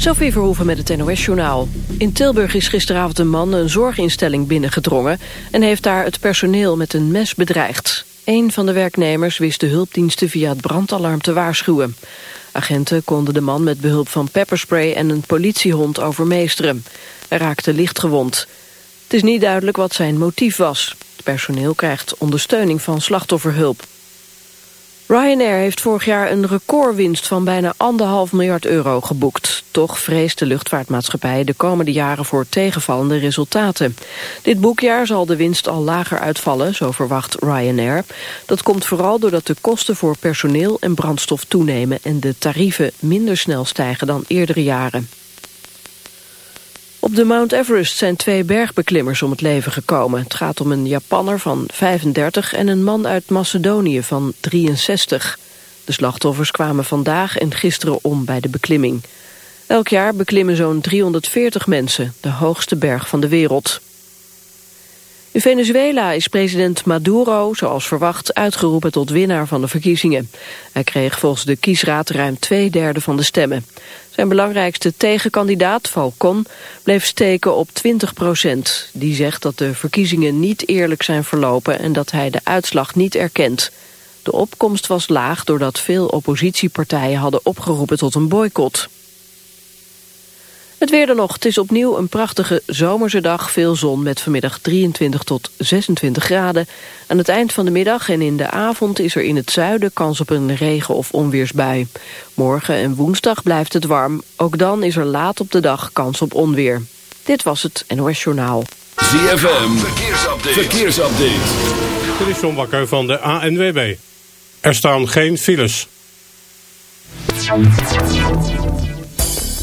Sophie Verhoeven met het NOS-journaal. In Tilburg is gisteravond een man een zorginstelling binnengedrongen... en heeft daar het personeel met een mes bedreigd. Een van de werknemers wist de hulpdiensten via het brandalarm te waarschuwen. Agenten konden de man met behulp van pepperspray en een politiehond overmeesteren. Hij raakte lichtgewond. Het is niet duidelijk wat zijn motief was. Het personeel krijgt ondersteuning van slachtofferhulp. Ryanair heeft vorig jaar een recordwinst van bijna anderhalf miljard euro geboekt. Toch vreest de luchtvaartmaatschappij de komende jaren voor tegenvallende resultaten. Dit boekjaar zal de winst al lager uitvallen, zo verwacht Ryanair. Dat komt vooral doordat de kosten voor personeel en brandstof toenemen... en de tarieven minder snel stijgen dan eerdere jaren. Op de Mount Everest zijn twee bergbeklimmers om het leven gekomen. Het gaat om een Japanner van 35 en een man uit Macedonië van 63. De slachtoffers kwamen vandaag en gisteren om bij de beklimming. Elk jaar beklimmen zo'n 340 mensen, de hoogste berg van de wereld. In Venezuela is president Maduro, zoals verwacht, uitgeroepen tot winnaar van de verkiezingen. Hij kreeg volgens de kiesraad ruim twee derde van de stemmen. Zijn belangrijkste tegenkandidaat, Falcon, bleef steken op 20 procent. Die zegt dat de verkiezingen niet eerlijk zijn verlopen en dat hij de uitslag niet erkent. De opkomst was laag doordat veel oppositiepartijen hadden opgeroepen tot een boycott. Het weer dan nog. Het is opnieuw een prachtige zomerse dag. Veel zon met vanmiddag 23 tot 26 graden. Aan het eind van de middag en in de avond is er in het zuiden kans op een regen- of onweersbui. Morgen en woensdag blijft het warm. Ook dan is er laat op de dag kans op onweer. Dit was het NOS Journaal. ZFM, verkeersupdate. verkeersupdate. Dit is John Bakker van de ANWB. Er staan geen files.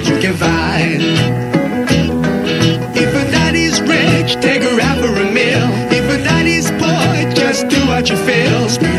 What you can find. If a daddy's rich, take her out for a meal. If a daddy's poor, just do what you feel.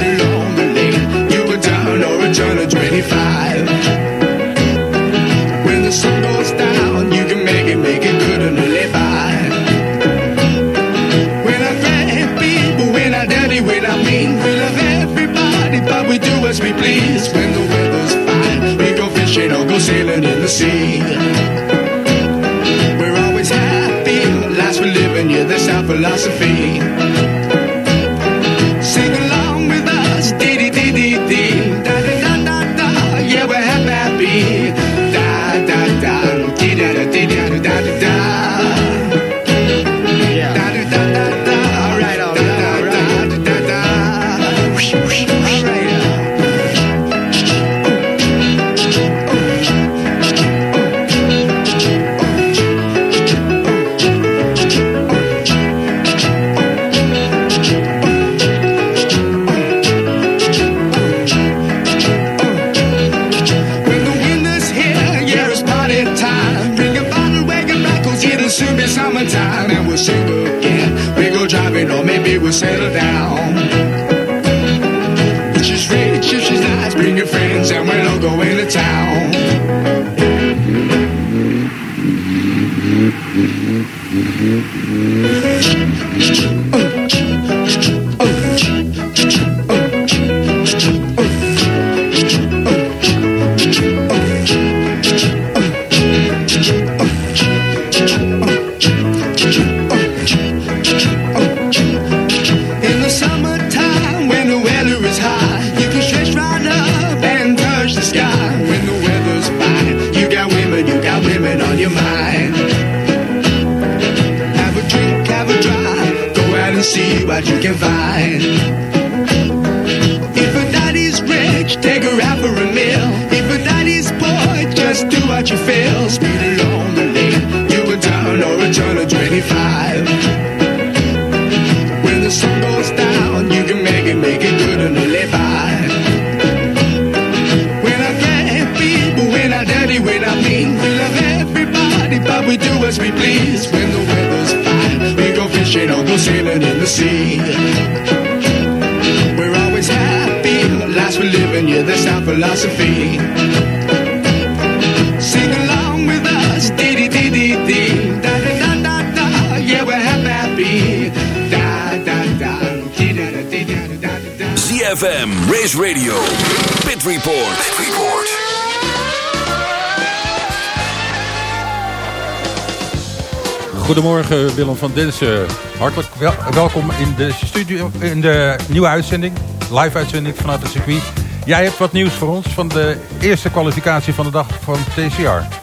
Willem van Densen. Hartelijk wel- welkom in de studio, in de nieuwe uitzending, live uitzending vanuit het circuit. Jij hebt wat nieuws voor ons van de eerste kwalificatie van de dag van TCR.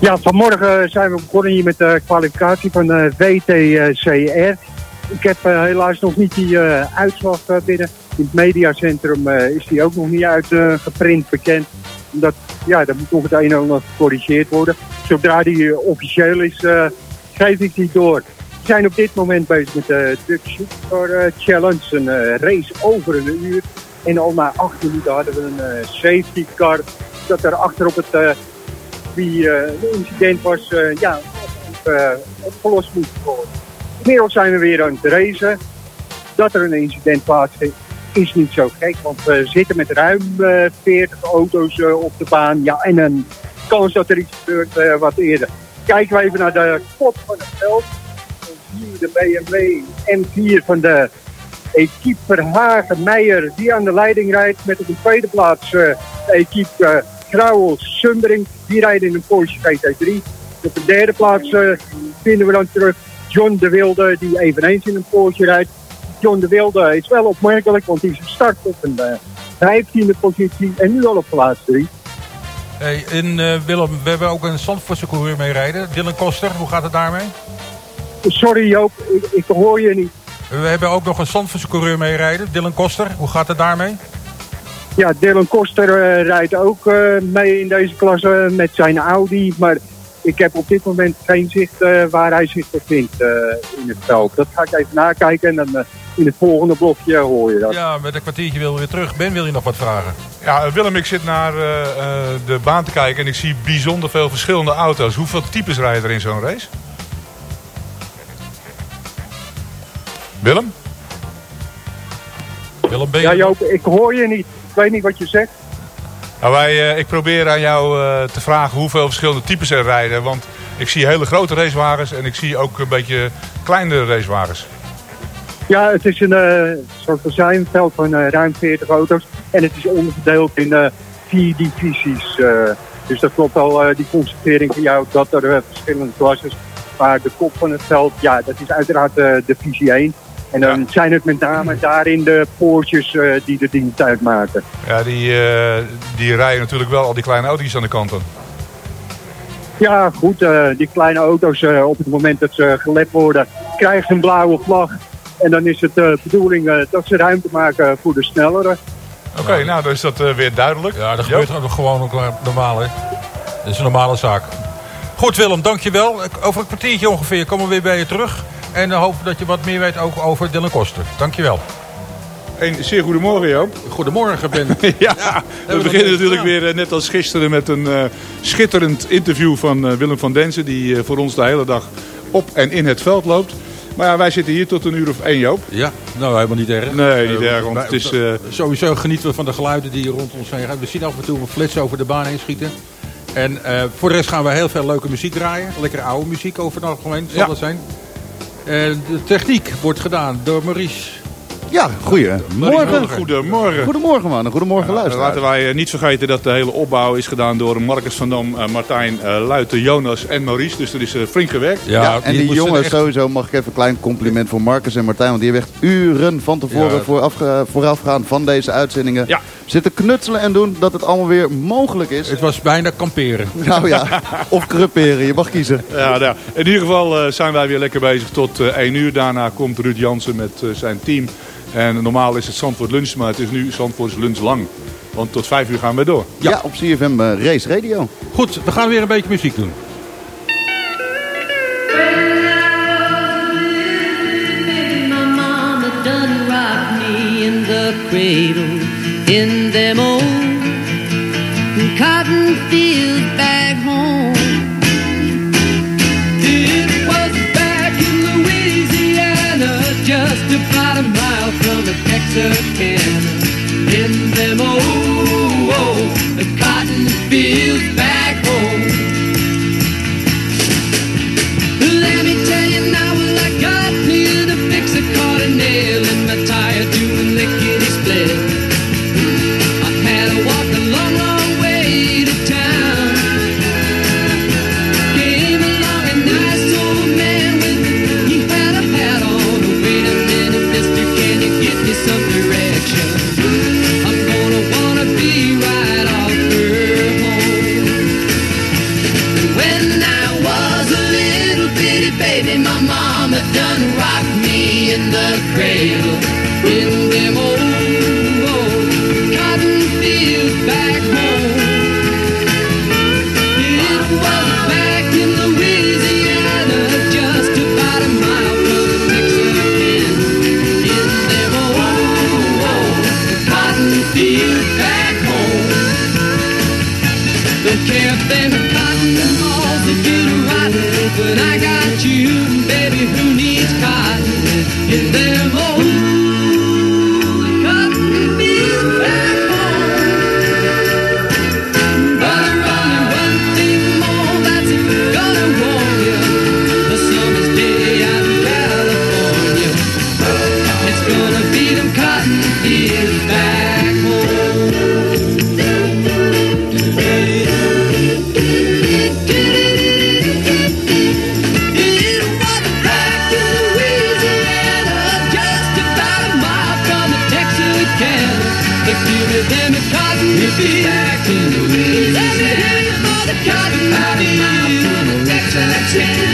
Ja, vanmorgen zijn we begonnen hier met de kwalificatie van eh WTCR. Ik heb eh, helaas nog niet die eh, uitslag binnen. In het mediacentrum is die ook nog niet uitgeprint bekend. Omdat, ja, dat moet nog het een en ander gecorrigeerd worden. Zodra die officieel is, geef ik die door. We zijn op dit moment bezig met de Dutch Supercar eh, Challenge. Een eh, race over een uur. En al na acht minuten hadden we een eh, safety car. Dat er achter op het wie incident was, ja, opgelost moest worden. Inmiddels zijn we weer aan het racen. Dat er een incident plaatsvindt is niet zo gek, want we zitten met ruim eh, 40 auto's op de baan. Ja, en een kans dat er iets gebeurt wat eerder. Kijken we even naar de kop van het veld. Dan zien we de BMW M4 van de equipe Verhagen Meijer die aan de leiding rijdt. Met op de tweede plaats eh, de equipe eh Grauwels Sundering. Die rijden in een Porsche GT3. Op de derde plaats eh, vinden we dan terug John de Wilde die eveneens in een Porsche rijdt. John de Wilde is wel opmerkelijk, want hij is gestart op een eh, 15e positie en nu al op plaats 3. Hey, en eh, Willem, we hebben ook een Zandvoortse coureur mee rijden. Dylan Koster, hoe gaat het daarmee? Sorry Joop, ik, ik hoor je niet. We hebben ook nog een Zandvoortse coureur mee rijden. Dylan Koster, hoe gaat het daarmee? Ja, Dylan Koster eh, rijdt ook eh, mee in deze klasse met zijn Audi. Maar ik heb op dit moment geen zicht eh, waar hij zich bevindt eh, in het veld. Dat ga ik even nakijken en dan eh, in het volgende blokje hoor je dat. Ja, met een kwartiertje wil we weer terug. Ben, wil je nog wat vragen? Ja, Willem, ik zit naar eh, eh, de baan te kijken en ik zie bijzonder veel verschillende auto's. Hoeveel types rijden er in zo'n race? Willem? Willem, ben je... Ja Joop, ik hoor je niet. Ik weet niet wat je zegt. Nou, wij, eh, ik probeer aan jou eh, te vragen hoeveel verschillende types er rijden. Want ik zie hele grote racewagens en ik zie ook een beetje kleinere racewagens. Ja, het is een, eh zoals we zijn, een veld van ruim 40 auto's. En het is onderverdeeld in eh, vier divisies. dus dat klopt al, die constatering van jou, dat er verschillende klassen Maar de kop van het veld, ja, dat is uiteraard divisie 1. En dan zijn het met name daarin de Porsches eh, die de dienst uitmaken. Ja, die, eh, die rijden natuurlijk wel al die kleine auto's aan de kanten. Ja, goed, eh, die kleine auto's eh, op het moment dat ze gelet worden, krijgen ze een blauwe vlag. En dan is het de bedoeling dat ze ruimte maken voor de snellere. Oké, nou dan is dat eh, weer duidelijk. Ja, dat gebeurt ook gewoon ook normaal, hè. Dat is een normale zaak. Goed, Willem, dankjewel. Over een kwartiertje ongeveer komen we weer bij je terug. En dan hopen we dat je wat meer weet ook over Dylan Koster. Dankjewel. Een zeer goedemorgen Joop. Goedemorgen, Ben. ja, we beginnen natuurlijk gedaan. weer eh, net als gisteren met een eh, schitterend interview van eh, Willem van Densen. Die eh, voor ons de hele dag op en in het veld loopt. Maar ja, wij zitten hier tot een uur of één, Joop. Ja, nou helemaal niet erg. Nee, niet Eh, erg, want wij- het is... eh, Sowieso genieten we van de geluiden die hier rond ons heen gaan. We zien af en toe een flits over de baan heen schieten. En eh, voor de rest gaan we heel veel leuke muziek draaien. Lekker oude muziek over het algemeen zal Ja. dat zijn. En de techniek wordt gedaan door Maurice. Ja, goedemorgen. Goedemorgen. Goedemorgen man, goedemorgen luisteraars. Laten wij eh, niet vergeten dat de hele opbouw is gedaan door Marcus van Dam, eh, Martijn eh, Luiten, Jonas en Maurice. Dus er is eh, flink gewerkt. Ja, en die moesten jongens, echt- sowieso mag ik even een klein compliment voor Marcus en Martijn. Want die hebben echt uren van tevoren Ja. voorafge- voorafgaand van deze uitzendingen Ja. zitten knutselen en doen dat het allemaal weer mogelijk is. Het was bijna kamperen. Nou ja, of creperen, je mag kiezen. Ja, nou, in ieder geval eh, zijn wij weer lekker bezig tot eh 1 uur. Daarna komt Ruud Jansen met zijn team. En normaal is het Zandvoort lunch, maar het is nu Zandvoort lunch lang. Want tot 5 uur gaan we door. Ja, op CFM eh, Race Radio. Goed, we gaan weer een beetje muziek doen. My mama cotton fields, back in Louisiana, for the cotton fields, from the Texarkana.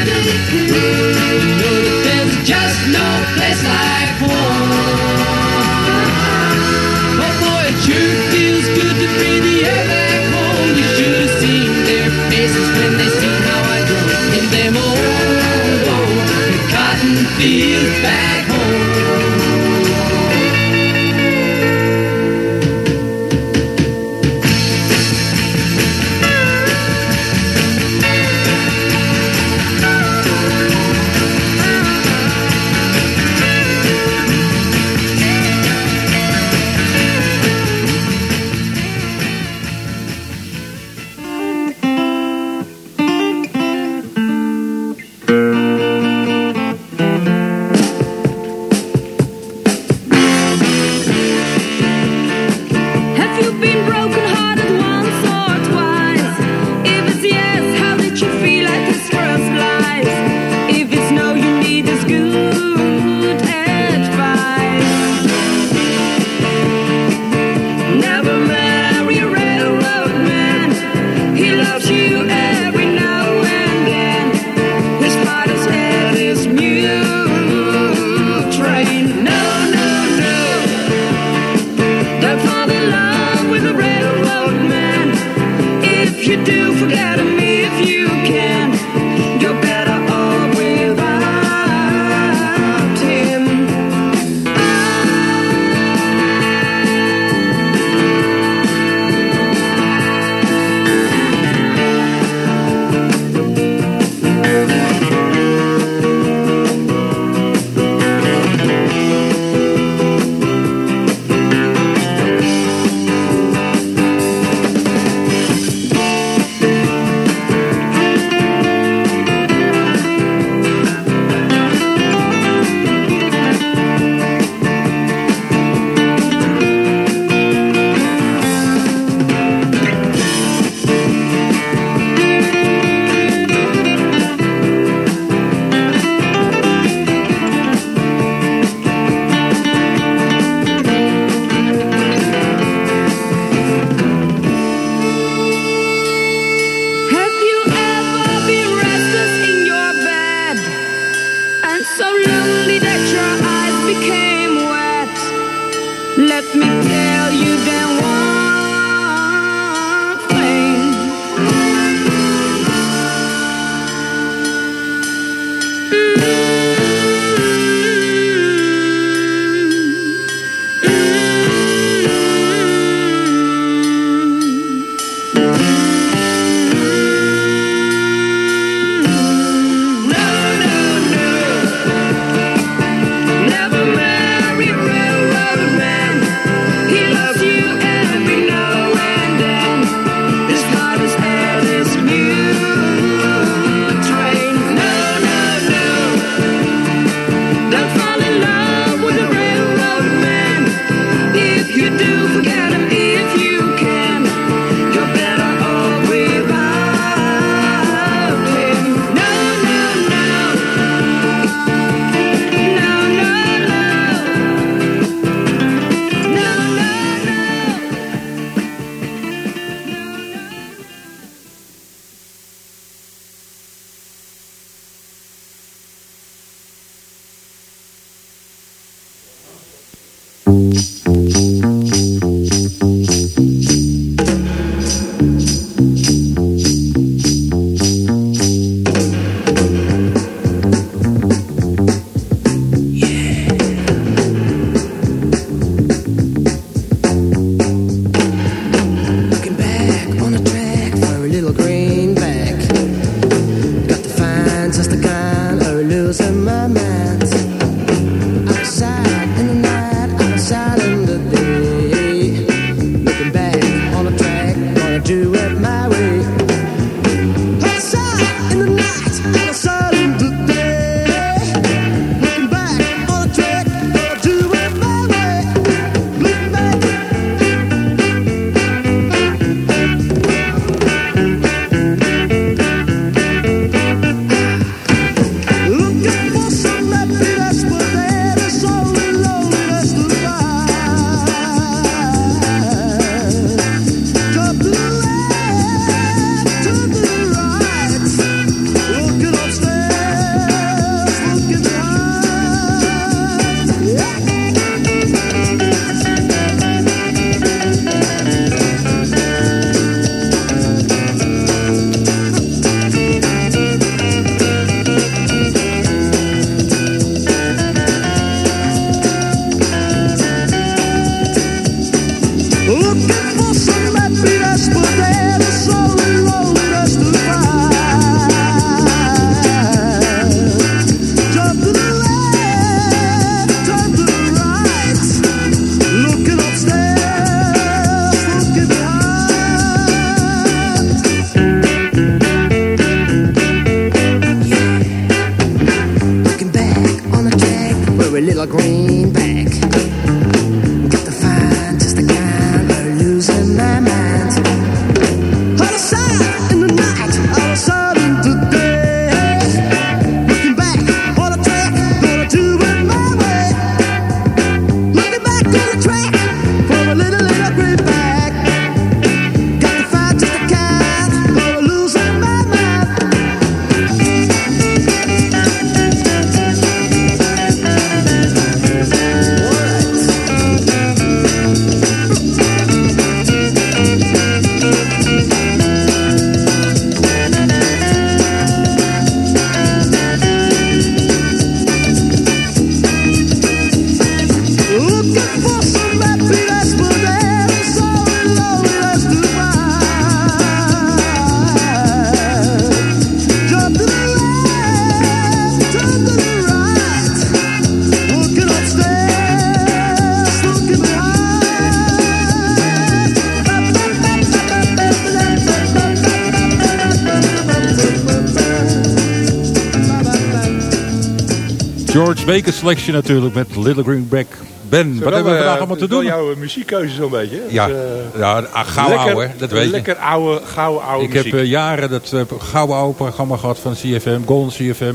George Baker Selection natuurlijk met Little Greenback. Ben, wat hebben we vandaag allemaal te doen? jouw muziekkeuze zo'n beetje. Ja, eh, ja ah, lekker- ouwe, dat weet je. Lekker oude, gouden oude Ik heb muziek. eh, jaren dat eh, gouden oude programma gehad van CFM, Golden CFM.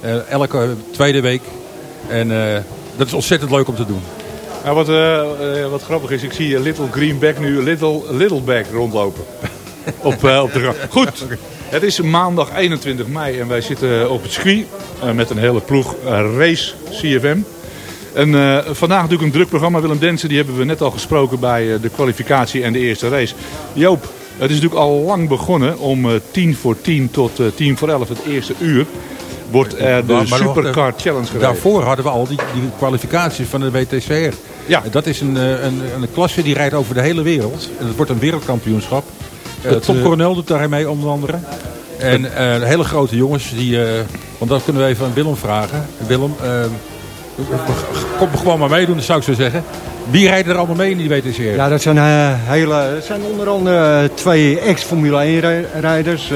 Eh, elke tweede week. En eh, dat is ontzettend leuk om te doen. Nou, wat, eh, eh, wat grappig is, ik zie Little Greenback nu Little Littleback rondlopen. op, eh, op de. Goed, het is maandag 21 mei en wij zitten op het circuit eh, met een hele ploeg eh, Race CFM. En eh, vandaag natuurlijk een druk programma. Willem Densen, die hebben we net al gesproken bij eh, de kwalificatie en de eerste race. Joop, het is natuurlijk al lang begonnen om eh, tien voor tien tot eh, tien voor elf het eerste uur. Wordt er de Supercar eh, Challenge gereden. Daarvoor hadden we al die, die kwalificaties van de WTCR. Ja. Dat is een, eh, een, een klasse die rijdt over de hele wereld. En het wordt een wereldkampioenschap. Eh, Het, Tom eh, Coronel doet daar mee onder andere. En eh, hele grote jongens, die, eh, want dat kunnen we even aan Willem vragen. Willem, eh, kom gewoon maar meedoen, zou ik zo zeggen. Wie rijdt er allemaal mee in die WTCR? Ja, dat zijn, eh, hele, zijn onder andere eh, twee ex-Formule 1-rijders.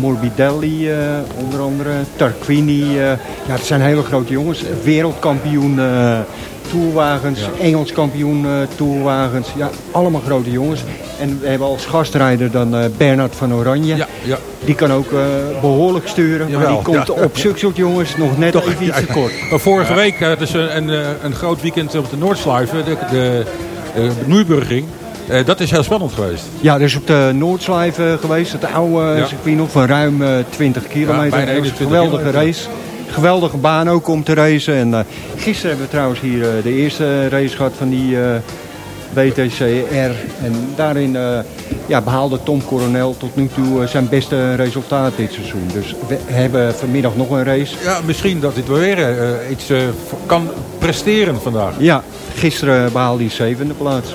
Morbidelli, eh, onder andere. Tarquini. eh, ja, dat zijn hele grote jongens. Wereldkampioen toerwagens. Engels kampioen toerwagens. Ja, allemaal grote jongens. En we hebben als gastrijder dan eh, Bernard van Oranje. Ja, ja. Die kan ook eh, behoorlijk sturen. maar die komt op soort jongens nog net even iets te kort. Vorige week hadden ze een, een groot weekend op de Noordsluiven, de, de, dat is heel spannend geweest. Ja, dus op de Noordslijf geweest. Het oude Ja. circuit nog van ruim eh, 20 kilometer. bijna Dat was een 21 geweldige race. Geweldige baan ook om te racen. En eh, gisteren hebben we trouwens hier eh, de eerste race gehad van die eh WTCR. En daarin eh, ja, behaalde Tom Coronel tot nu toe zijn beste resultaat dit seizoen. Dus we hebben vanmiddag nog een race. Ja, misschien dat dit weer eh, iets eh, kan presteren vandaag. Ja, gisteren behaalde hij zevende plaats.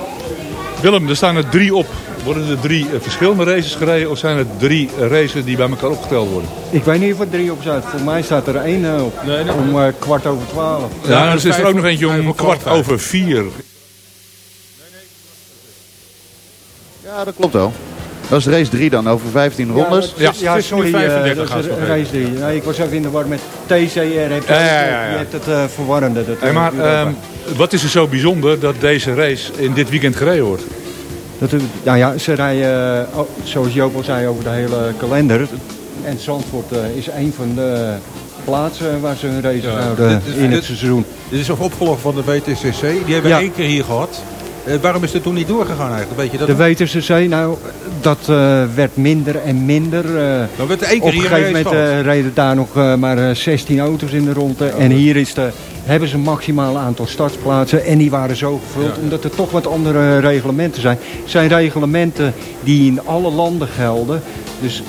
Willem, er staan er drie op worden er drie eh, verschillende races gereden of zijn het drie races die bij elkaar opgeteld worden? Ik weet niet of er drie op staat. Voor mij staat er één eh, op. Om eh, kwart over twaalf. Ja, dus is er ook nog eentje om kwart over vier. Ja, dat klopt wel. Dat is race 3 dan, over 15 rondes. Ja, ja, sorry, eh, dat is race 3. Nee, ik was even in de war met TCR. Heb je, Ja, ja, ja, ja. Je hebt het eh verwarrende. Dat, Hey, maar ehm, wat is er zo bijzonder dat deze race in dit weekend gereden wordt? Nou ja, ze rijden, eh, oh, zoals Joop al zei, over de hele kalender. En Zandvoort eh, is een van de plaatsen waar ze hun races houden Dit- in het seizoen. Dit is ook opgevolgd van de WTCC. Die hebben we Ja. één keer hier gehad. Eh, waarom is het toen niet doorgegaan eigenlijk? Weet je dat? De WTCC, nou, dat werd minder en minder. Dan werd er één keer Op een gegeven moment reden daar nog maar eh, 16 auto's in de ronde. En hier is de, hebben ze een maximaal aantal startplaatsen. En die waren zo gevuld, omdat er toch wat andere reglementen zijn. Het zijn reglementen die in alle landen gelden. Dus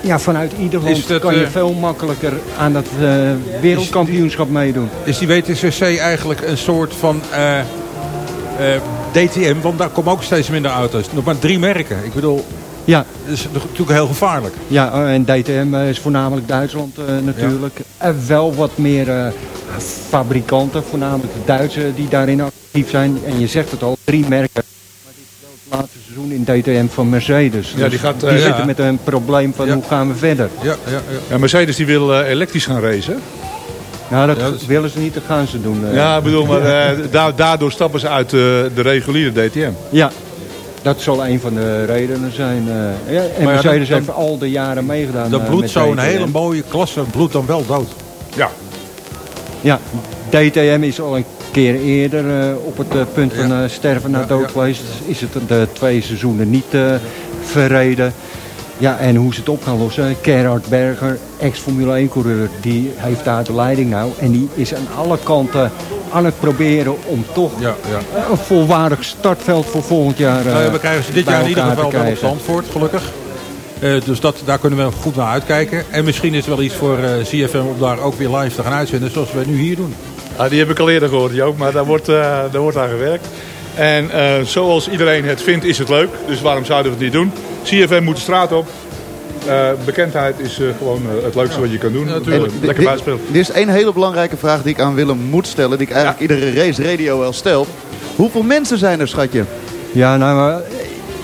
ja, vanuit ieder land dat, kan je eh, veel makkelijker aan dat eh, wereldkampioenschap meedoen. Is die WTCC eigenlijk een soort van eh, DTM? Want daar komen ook steeds minder auto's. Nog maar drie merken. Ik bedoel, Ja. dat is natuurlijk heel gevaarlijk. Ja, eh, en DTM is voornamelijk Duitsland eh, natuurlijk. En wel wat meer eh, fabrikanten, voornamelijk de Duitse, die daarin actief zijn. En je zegt het al, drie merken. Maar dit is wel het laatste seizoen in DTM van Mercedes. Ja, Dus die gaat, eh, die ja. zitten met een probleem van hoe gaan we verder. Ja, ja, ja. Ja, Mercedes die wil eh, elektrisch gaan racen. Nou, dat willen ze niet, dat gaan ze doen. Ja, ik bedoel, maar eh, da- daardoor stappen ze uit eh, de reguliere DTM. Ja, dat zal een van de redenen zijn. eh. ja, en Maar ja, Mercedes dan- heeft al de jaren meegedaan. Dat eh, bloedt met zo'n hele mooie klasse, bloedt dan wel dood. Ja. Ja, DTM is al een keer eerder eh, op het punt van sterven naar dood geweest. Dus is het de twee seizoenen niet eh, verreden. Ja, en hoe ze het op gaan lossen. Gerhard Berger, ex-Formule 1-coureur, die heeft daar de leiding nou. En die is aan alle kanten aan het proberen om toch een volwaardig startveld voor volgend jaar eh Nou ja, we krijgen ze dit jaar in ieder geval wel op. Zandvoort, gelukkig. Eh, dus dat, daar kunnen we goed naar uitkijken. En misschien is er wel iets voor eh, CFM om daar ook weer live te gaan uitzenden, zoals we nu hier doen. Ah, die heb ik al eerder gehoord, Joop, maar daar wordt, eh, daar wordt aan gewerkt. En eh, zoals iedereen het vindt, is het leuk. Dus waarom zouden we het niet doen? CFM moet de straat op. Eh, bekendheid is eh, gewoon eh, het leukste wat je kan doen. En Eh, lekker dit- buitenspelen. Er is één hele belangrijke vraag die ik aan Willem moet stellen. Die ik eigenlijk iedere race radio wel stel. Hoeveel mensen zijn er, schatje? Ja, nou, maar,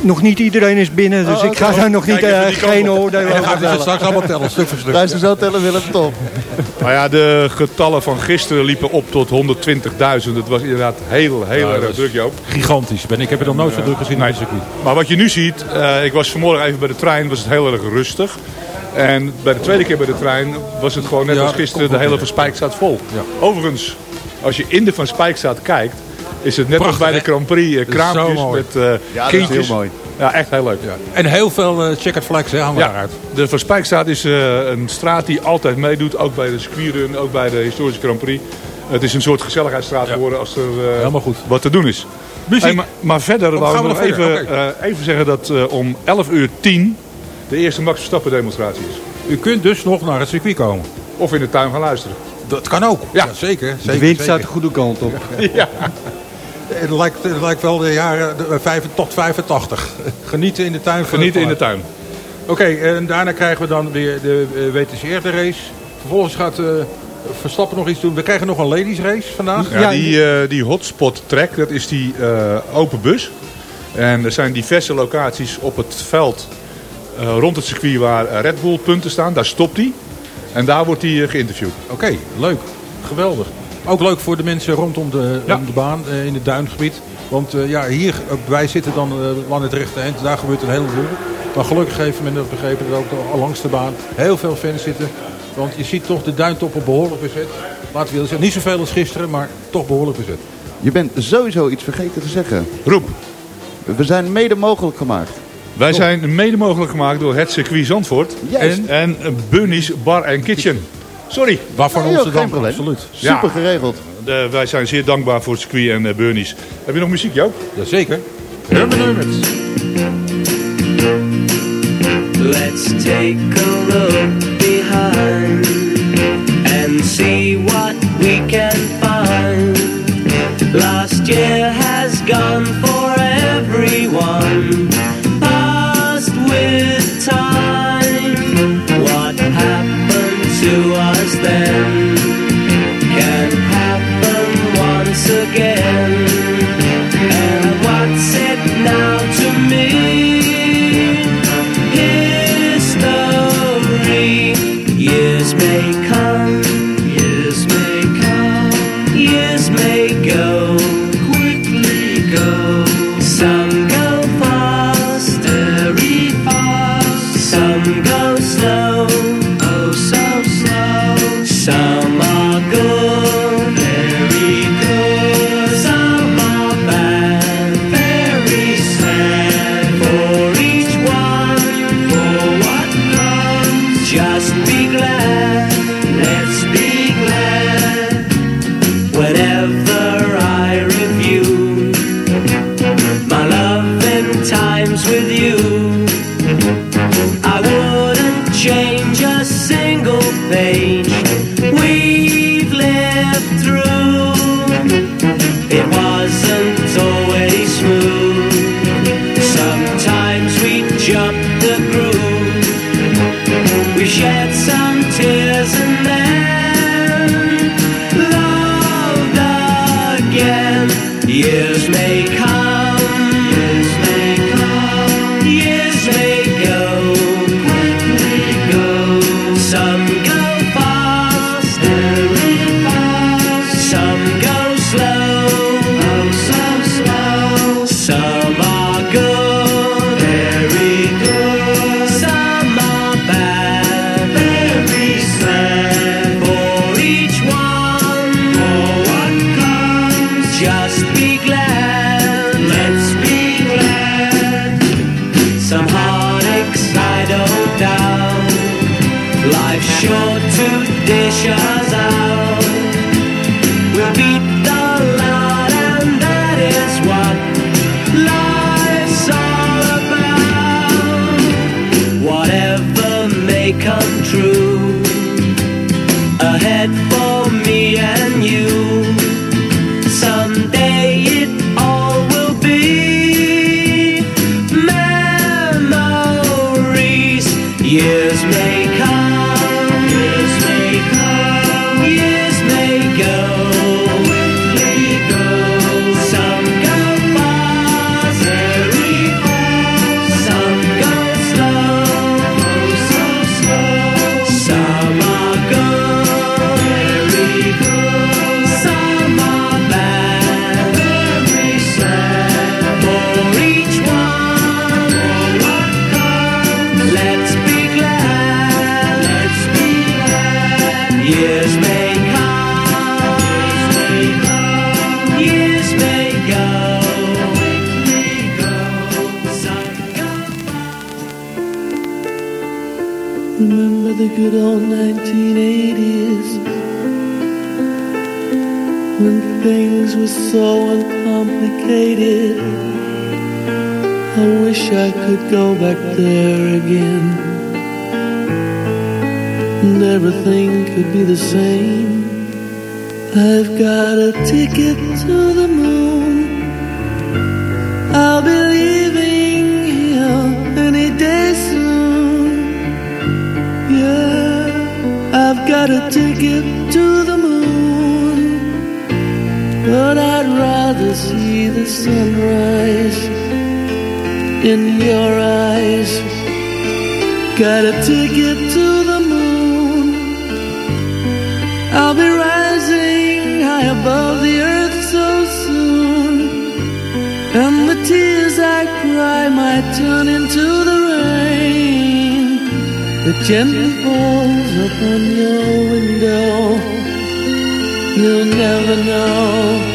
nog niet iedereen is binnen, dus Oh, ik ga oké. daar nog niet eh, kant geen oordeel over hij ze vellen. straks allemaal tellen, stuk voor stuk. Je ze zo tellen, Willem? Top. Maar ja, de getallen van gisteren liepen op tot 120.000. Het was inderdaad heel, heel Ja, erg druk, Joop. Gigantisch. Ben, ik heb het nog nooit zo druk gezien circuit. Maar wat je nu ziet, eh, ik was vanmorgen even bij de trein, was het heel erg rustig. En bij de tweede keer bij de trein was het gewoon net Ja, als gisteren, de hele. Van Spijkstraat vol. Overigens, als je in de Van Spijkstraat kijkt, is het net als bij de Grand Prix eh, kraampjes mooi. met eh Ja, dat is heel mooi. Ja, echt heel leuk. En heel veel uh, checkered flags, hè, hangen Ja, daaruit. de Van Spijkstraat is eh, een straat die altijd meedoet, ook bij de circuitrun, ook bij de historische Grand Prix. Het is een soort gezelligheidsstraat geworden als er eh, Helemaal goed. wat te doen is. Muziek. Hey, maar, maar verder Of wou ik we nog even, eh, even zeggen dat eh, om 11 uur 10 de eerste Max Verstappen demonstratie is. U kunt dus nog naar het circuit komen. Of in de tuin gaan luisteren. Dat kan ook. Ja, zeker. zeker De wind zeker. staat de goede kant op. ja. Het lijkt, het lijkt wel de jaren de, vijf, tot 85. Genieten in de tuin. van Genieten in de tuin. Oké, en daarna krijgen we dan weer de eh, WTCR de race. Vervolgens gaat eh, Verstappen nog iets doen. We krijgen nog een ladies race vandaag. Ja, die, eh, die hotspot track, dat is die eh, open bus. En er zijn diverse locaties op het veld eh, rond het circuit waar eh, Red Bull punten staan. Daar stopt hij. En daar wordt hij eh, geïnterviewd. Oké, leuk. Geweldig. Ook leuk voor de mensen rondom de, om de baan eh, in het duingebied. Want eh, ja, hier, eh, wij zitten dan uh, aan het rechte eind. Daar gebeurt een heleboel. Maar gelukkig heeft men het begrepen dat ook langs de baan heel veel fans zitten. Want je ziet toch de duintoppen behoorlijk bezet. Laten we zeggen, niet zoveel als gisteren, maar toch behoorlijk bezet. Je bent sowieso iets vergeten te zeggen. Roep. We zijn mede mogelijk gemaakt. Wij zijn mede mogelijk gemaakt door het circuit Zandvoort. Juist. En, en Bunny's Bar and Kitchen. Sorry. Waarvan Nee, onze joh, geen probleem. absoluut. Super geregeld. De- wij zijn zeer dankbaar voor het circuit en uh, Bunny's. Heb je nog muziek, Joop? Jazeker. Herman Hermits. Let's take a look behind and see what we can find. Last year has gone for years may back there again. And everything could be the same. I've got a ticket to in your eyes. Got a ticket to the moon. I'll be rising high above the earth so soon. And the tears I cry might turn into the rain that gently falls upon your window. You'll never know.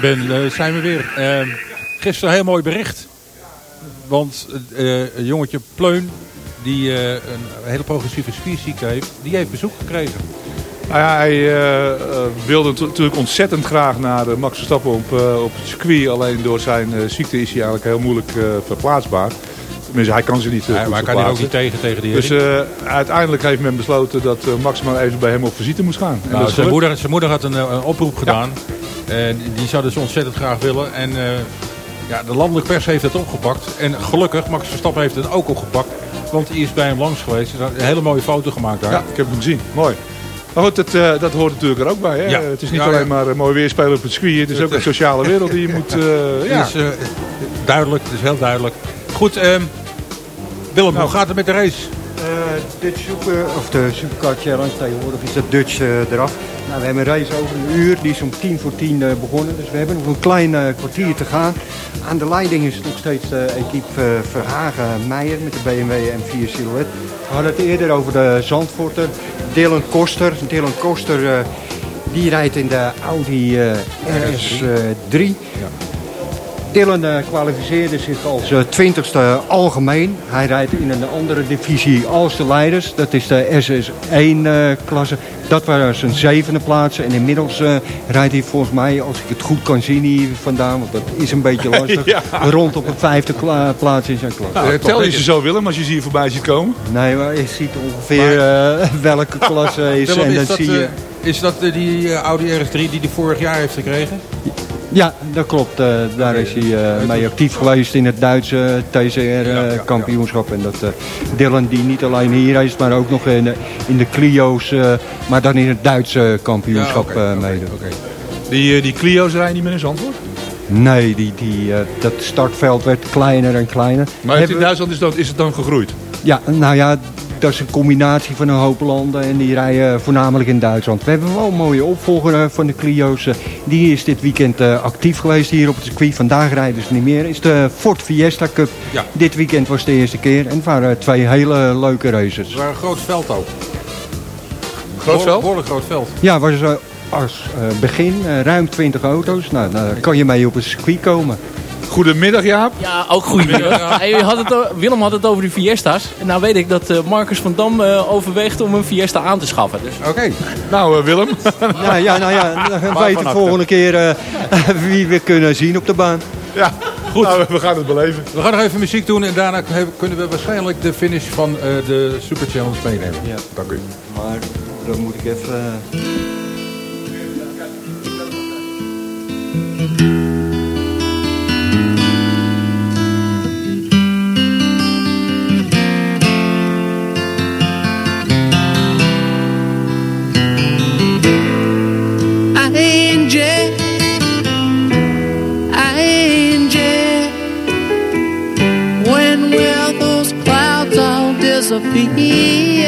Ben, eh, zijn we weer. Eh, gisteren een heel mooi bericht. Want eh, een jongetje Pleun, die eh, een hele progressieve spierziekte heeft, die heeft bezoek gekregen. Nou ja, hij wilde natu- natuurlijk ontzettend graag naar de Max Verstappen op, op het circuit. Alleen door zijn ziekte is hij eigenlijk heel moeilijk verplaatsbaar. Tenminste, hij kan ze niet Ja, maar hij kan hier ook niet tegen, tegen die Dus uiteindelijk heeft men besloten dat Max maar even bij hem op visite moest gaan. En Nou, zijn, moeder, zijn moeder had een, een oproep gedaan. Die zou dus ontzettend graag willen. En eh, ja, de landelijke pers heeft het opgepakt. En gelukkig, Max Verstappen heeft het ook opgepakt. Want hij is bij hem langs geweest. Er een hele mooie foto gemaakt daar. Ja, ik heb hem gezien. Mooi. Maar goed, dat, eh, dat hoort natuurlijk er ook bij. Hè? Ja. Het is niet Ja, alleen ja. maar een mooi weerspelen op het circuit. Het is ook een sociale wereld die je moet... eh, ja. Is eh, duidelijk, het is heel duidelijk. Goed, ehm, Willem, Nou. hoe gaat het met de race? Eh, Dutch Super, of de Supercar Challenge tegenwoordig is de Dutch eh, eraf. Nou, we hebben een race over een uur, die is om tien voor tien eh, begonnen. Dus we hebben nog een klein eh, kwartier te gaan. Aan de leiding is nog steeds de equipe eh, Verhagen-Meijer met de BMW M4 Silhouette. We hadden het eerder over de Zandvoorter, Dylan Koster. Dylan Koster eh, die rijdt in de Audi eh, RS3. Dylan eh, kwalificeerde zich als twintigste algemeen. Hij rijdt in een andere divisie als de leiders. Dat is de SS1-klasse. dat waren zijn zevende plaatsen. En inmiddels eh, rijdt hij volgens mij, als ik het goed kan zien hier vandaan... want dat is een beetje lastig, Ja. rond op een vijfde kla- plaats in zijn klas. Nou, tel je ze zo, Willem, als je ze hier voorbij ziet komen? Nee, maar je ziet ongeveer eh, welke klasse is. Willem, en is dan dat, zie je... is dat eh, die eh, Audi RS3 die hij vorig jaar heeft gekregen? Ja, dat klopt. Eh, daar is hij mee actief geweest in het Duitse TCR-kampioenschap. En dat Dylan die niet alleen hier is, maar ook nog in, de- in de Clio's, maar dan in het Duitse kampioenschap Ja, meedoet. Die, die Clio's rijden niet meer in Zandvoort? Nee, die, die, dat startveld werd kleiner en kleiner. Maar in Duitsland is, dat, is het dan gegroeid? Ja, nou ja, dat is een combinatie van een hoop landen en die rijden voornamelijk in Duitsland. We hebben wel een mooie opvolger eh, van de Clio's. eh, Die is dit weekend eh, actief geweest hier op het circuit. Vandaag rijden ze niet meer. is de Ford Fiesta Cup. Ja. Dit weekend was de eerste keer en het waren twee hele leuke races. Het was een groot veld ook. Groot veld? Behoorlijk groot veld. Ja, was eh, als eh, begin eh, ruim 20 auto's. Nou, daar kan je mee op het circuit komen. Goedemiddag Jaap. Ja, ook goedemiddag. Hey, u had het, Willem had het over die Fiesta's. En nou weet ik dat eh, Marcus van Dam eh, overweegt om een Fiesta aan te schaffen. Dus. Oké. Nou eh, Willem. Ja, ja, nou ja, dan weten we vanaf? volgende keer eh, wie we kunnen zien op de baan. Ja, goed. Nou, we gaan het beleven. We gaan nog even muziek doen en daarna kunnen we waarschijnlijk de finish van eh, de Super Challenge meenemen. Ja. Dank u. Maar dan moet ik even... philosophy.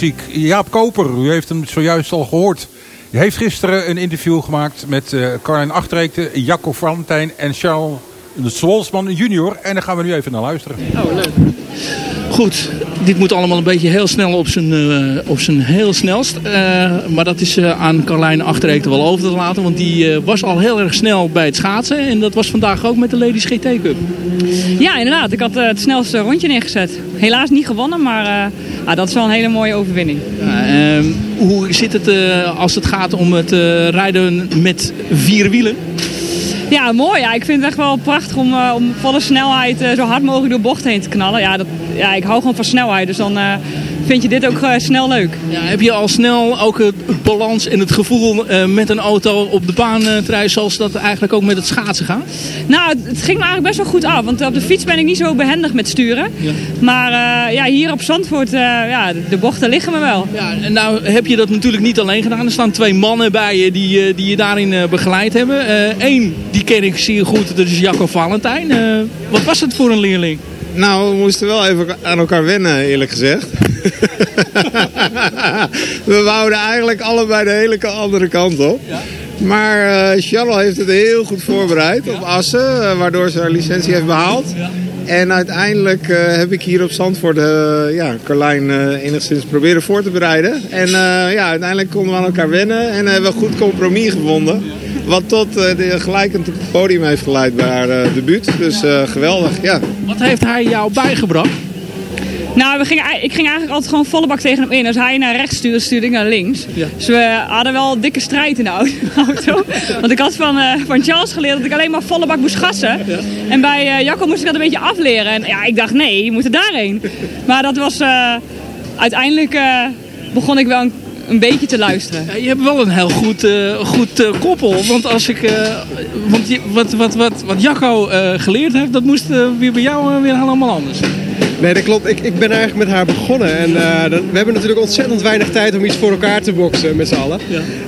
Muziek. Jaap Koper, u heeft hem zojuist al gehoord. Hij heeft gisteren een interview gemaakt met uh, Carlijn Achterreekte, Jacco Valentijn en Charles Zwolsman junior. En daar gaan we nu even naar luisteren. Oh, leuk. Goed, dit moet allemaal een beetje heel snel op zijn, uh, op zijn heel snelst. Uh, maar dat is uh, aan Carlijn Achterreekte wel over te laten. Want die was al heel erg snel bij het schaatsen. En dat was vandaag ook met de Ladies GT Cup. Ja, inderdaad. Ik had het snelste rondje neergezet. Helaas niet gewonnen, maar ah, dat is wel een hele mooie overwinning. Ehm, hoe zit het als het gaat om het rijden met vier wielen? Ja, mooi. Ja. Ik vind het echt wel prachtig om, uh, om volle snelheid zo hard mogelijk door bocht heen te knallen. Ja, dat, ja, ik hou gewoon van snelheid, dus dan vind je dit ook snel leuk. Ja, heb je al snel ook het balans en het gevoel met een auto op de baan te rijden zoals dat eigenlijk ook met het schaatsen gaat? Nou, het, het, ging me eigenlijk best wel goed af, want op de fiets ben ik niet zo behendig met sturen. Ja. Maar ja, hier op Zandvoort, ja, de bochten liggen me wel. Ja, en nou heb je dat natuurlijk niet alleen gedaan. Er staan twee mannen bij je die, die je daarin begeleid hebben. Eén, die ken ik zeer goed, dat is Jacco Valentijn. Uh, wat was het voor een leerling? Nou, we moesten wel even aan elkaar wennen, eerlijk gezegd. we wouden eigenlijk allebei de hele andere kant op. Ja. Maar uh, Charles heeft het heel goed voorbereid op Assen, uh, waardoor ze haar licentie heeft behaald. Ja. En uiteindelijk uh, heb ik hier op Zandvoort ja, Carlijn enigszins proberen voor te bereiden. En ja, uiteindelijk konden we aan elkaar wennen en hebben we een goed compromis gevonden. Wat tot de gelijkend op het podium heeft geleid bij haar debuut. Dus geweldig, ja. Wat heeft hij jou bijgebracht? Nou, we gingen, ik ging eigenlijk altijd gewoon volle bak tegen hem in. Als hij naar rechts stuurde, stuurde ik naar links. Ja. Dus we hadden wel een dikke strijd in de auto. Want ik had van, van Charles geleerd dat ik alleen maar volle bak moest gassen. Ja. En bij Jacco moest ik dat een beetje afleren. En ja, ik dacht, nee, je moet er daarheen. Maar dat was... uiteindelijk begon ik wel een een beetje te luisteren. Ja, je hebt wel een heel goed, uh, goed uh, koppel. Want als ik. Uh, want je, wat, wat, wat, wat Jacco geleerd heeft, dat moest weer bij jou weer helemaal anders. Nee, dat klopt. Ik, ik ben eigenlijk met haar begonnen. En dat, we hebben natuurlijk ontzettend weinig tijd om iets voor elkaar te boksen met z'n allen.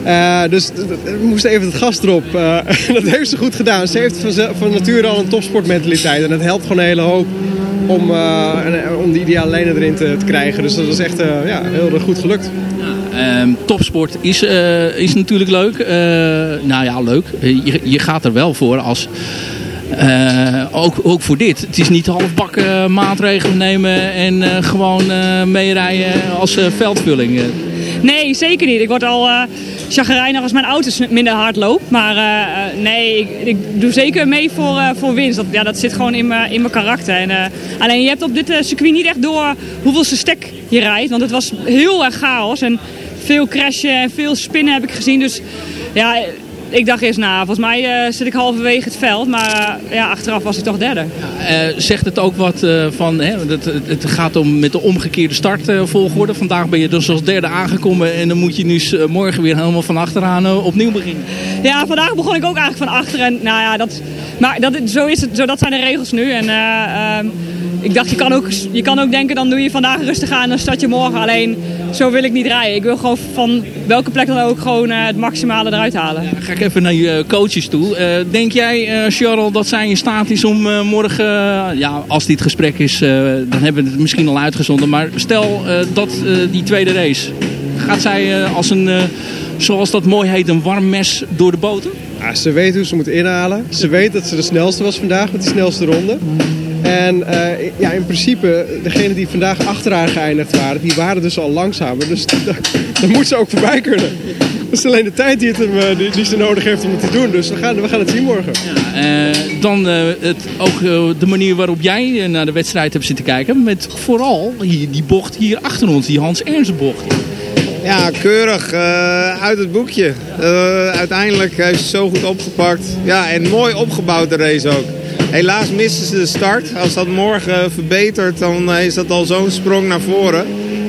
Ja. dus we moesten even het gas erop. dat heeft ze goed gedaan. Ze heeft van, van nature al een topsportmentaliteit. En dat helpt gewoon een hele hoop om, om die ideale lijnen erin te, te, krijgen. Dus dat was echt ja, heel erg goed gelukt. Um, topsport is, is natuurlijk leuk. Nou ja, leuk. Je, je gaat er wel voor als... Uh, ook, ook voor dit. Het is niet halfbak maatregelen nemen en gewoon meerijden als veldvulling. Nee, zeker niet. Ik word al uh, chagrijnig als mijn auto's minder hard loopt. Maar nee, ik, ik, doe zeker mee voor, voor winst. Dat, ja, dat zit gewoon in mijn in mijn karakter. En, alleen je hebt op dit circuit niet echt door hoeveel stek je rijdt. Want het was heel erg chaos. En veel crashen en veel spinnen heb ik gezien. Dus ja, ik dacht eerst, nou, volgens mij uh, zit ik halverwege het veld. Maar uh, ja, achteraf was ik toch derde. Ja, uh, zegt het ook wat van, hè, het, het, gaat om met de omgekeerde startvolgorde. Vandaag ben je dus als derde aangekomen en dan moet je nu morgen weer helemaal van achteraan opnieuw beginnen. Ja, vandaag begon ik ook eigenlijk van achteren. Nou ja, dat, maar dat, zo is het, zo, dat zijn de regels nu. En ehm, ik dacht, je kan, ook, je kan ook denken, dan doe je vandaag rustig aan en dan start je morgen. Alleen, zo wil ik niet rijden. Ik wil gewoon van welke plek dan ook gewoon uh, het maximale eruit halen. Ja, ga ik even naar je coaches toe. Uh, denk jij, uh, Charles, dat zij in staat is om morgen... ja, als dit gesprek is, dan hebben we het misschien al uitgezonden. Maar stel dat die tweede race... Gaat zij als een, zoals dat mooi heet, een warm mes door de boter? Ja, ze weet hoe ze moet inhalen. Ze weet dat ze de snelste was vandaag met de snelste ronde. En uh, ja, in principe, degenen die vandaag achter haar geëindigd waren, die waren dus al langzamer. Dus dan moet ze ook voorbij kunnen. Dat is alleen de tijd die, het hem, eh, die, die ze nodig heeft om het te doen. Dus we gaan, we gaan het zien morgen. Ja, uh, dan uh, het, ook de manier waarop jij naar de wedstrijd hebt zitten kijken. Met vooral hier, die bocht hier achter ons, die Hans Ernst bocht. Ja, keurig. uit het boekje. uiteindelijk heeft ze zo goed opgepakt. Ja, en mooi opgebouwd de race ook. Helaas missen ze de start. Als dat morgen verbetert, dan is dat al zo'n sprong naar voren.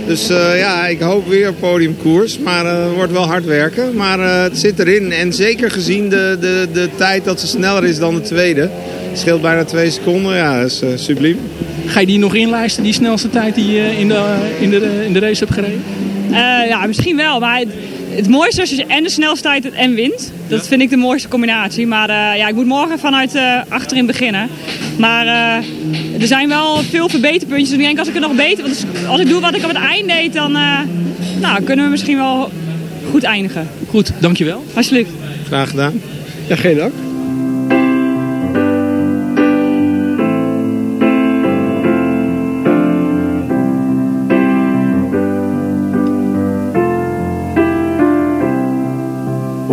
Dus uh, ja, ik hoop weer podiumkoers. Maar uh, het wordt wel hard werken. Maar uh, het zit erin. En zeker gezien de, de, de tijd dat ze sneller is dan de tweede. Het scheelt bijna twee seconden. Ja, dat is subliem. Ga je die nog inlijsten, die snelste tijd die je in de, in de, in de race hebt gereden? ja, misschien wel. Maar het mooiste is als je en de snelheid en wint. Dat vind ik de mooiste combinatie. Maar eh, ja, ik moet morgen vanuit eh, achterin beginnen. Maar eh, er zijn wel veel verbeterpuntjes. En ik denk als ik het nog beter... Want als ik doe wat ik op het eind deed, dan eh, nou, kunnen we misschien wel goed eindigen. Goed, dankjewel. Alsjeblieft. Graag gedaan. Ja, geen dank.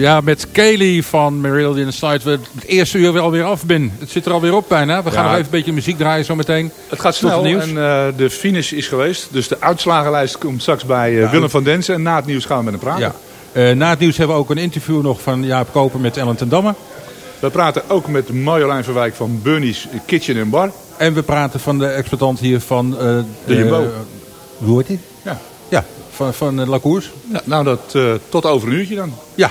Ja, met Kaylee van Meridian Side we het eerste uur weer alweer af ben. Het zit er alweer op bijna. We gaan Ja. nog even een beetje muziek draaien zometeen. Het gaat snel het nieuws. en eh, de finish is geweest. Dus de uitslagenlijst komt straks bij eh, Ja. Willem van Densen. En na het nieuws gaan we met hem praten. Ja. Eh, na het nieuws hebben we ook een interview nog van Jaap Koper met Ellen ten Damme. We praten ook met Marjolein Verwijk van Bunny's Kitchen and Bar. En we praten van de exploitant hier van... De Jumbo. hoe heet die? Ja. Ja, van, van eh, La Cours. Ja, nou, dat tot over een uurtje dan. Ja.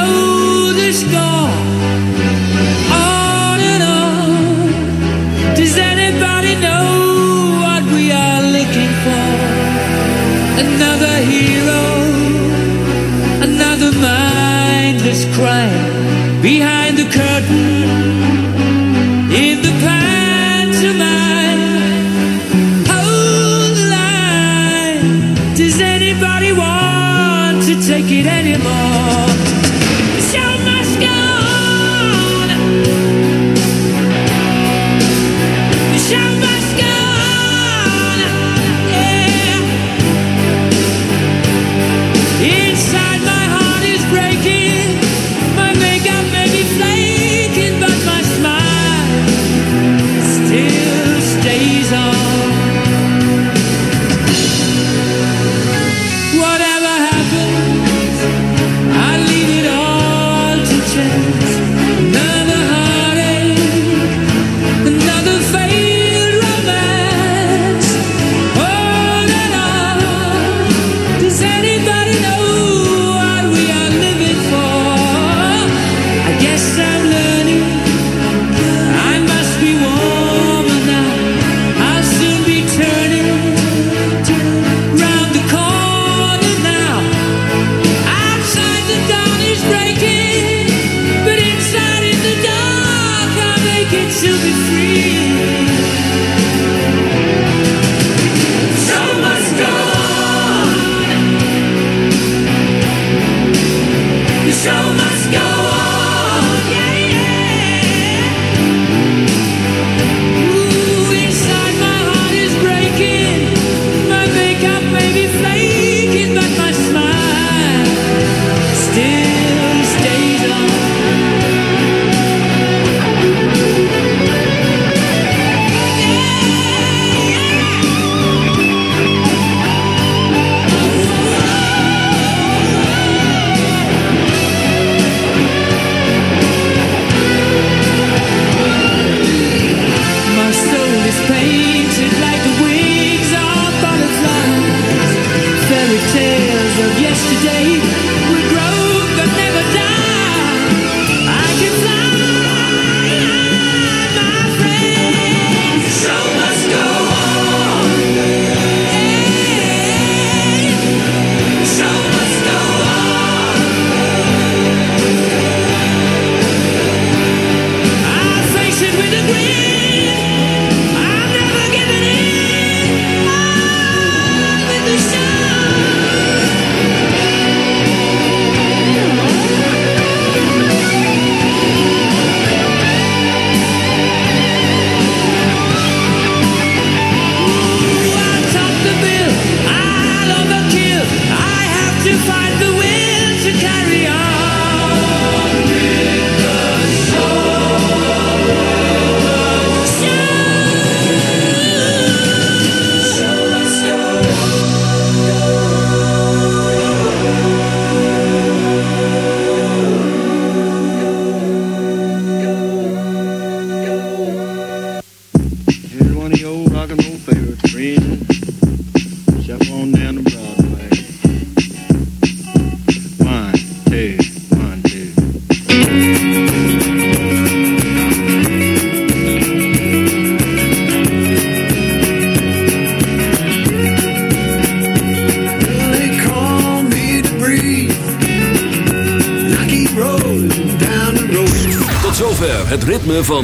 behind the curtain in the pantomime. Hold the line. Does anybody want to take it anymore?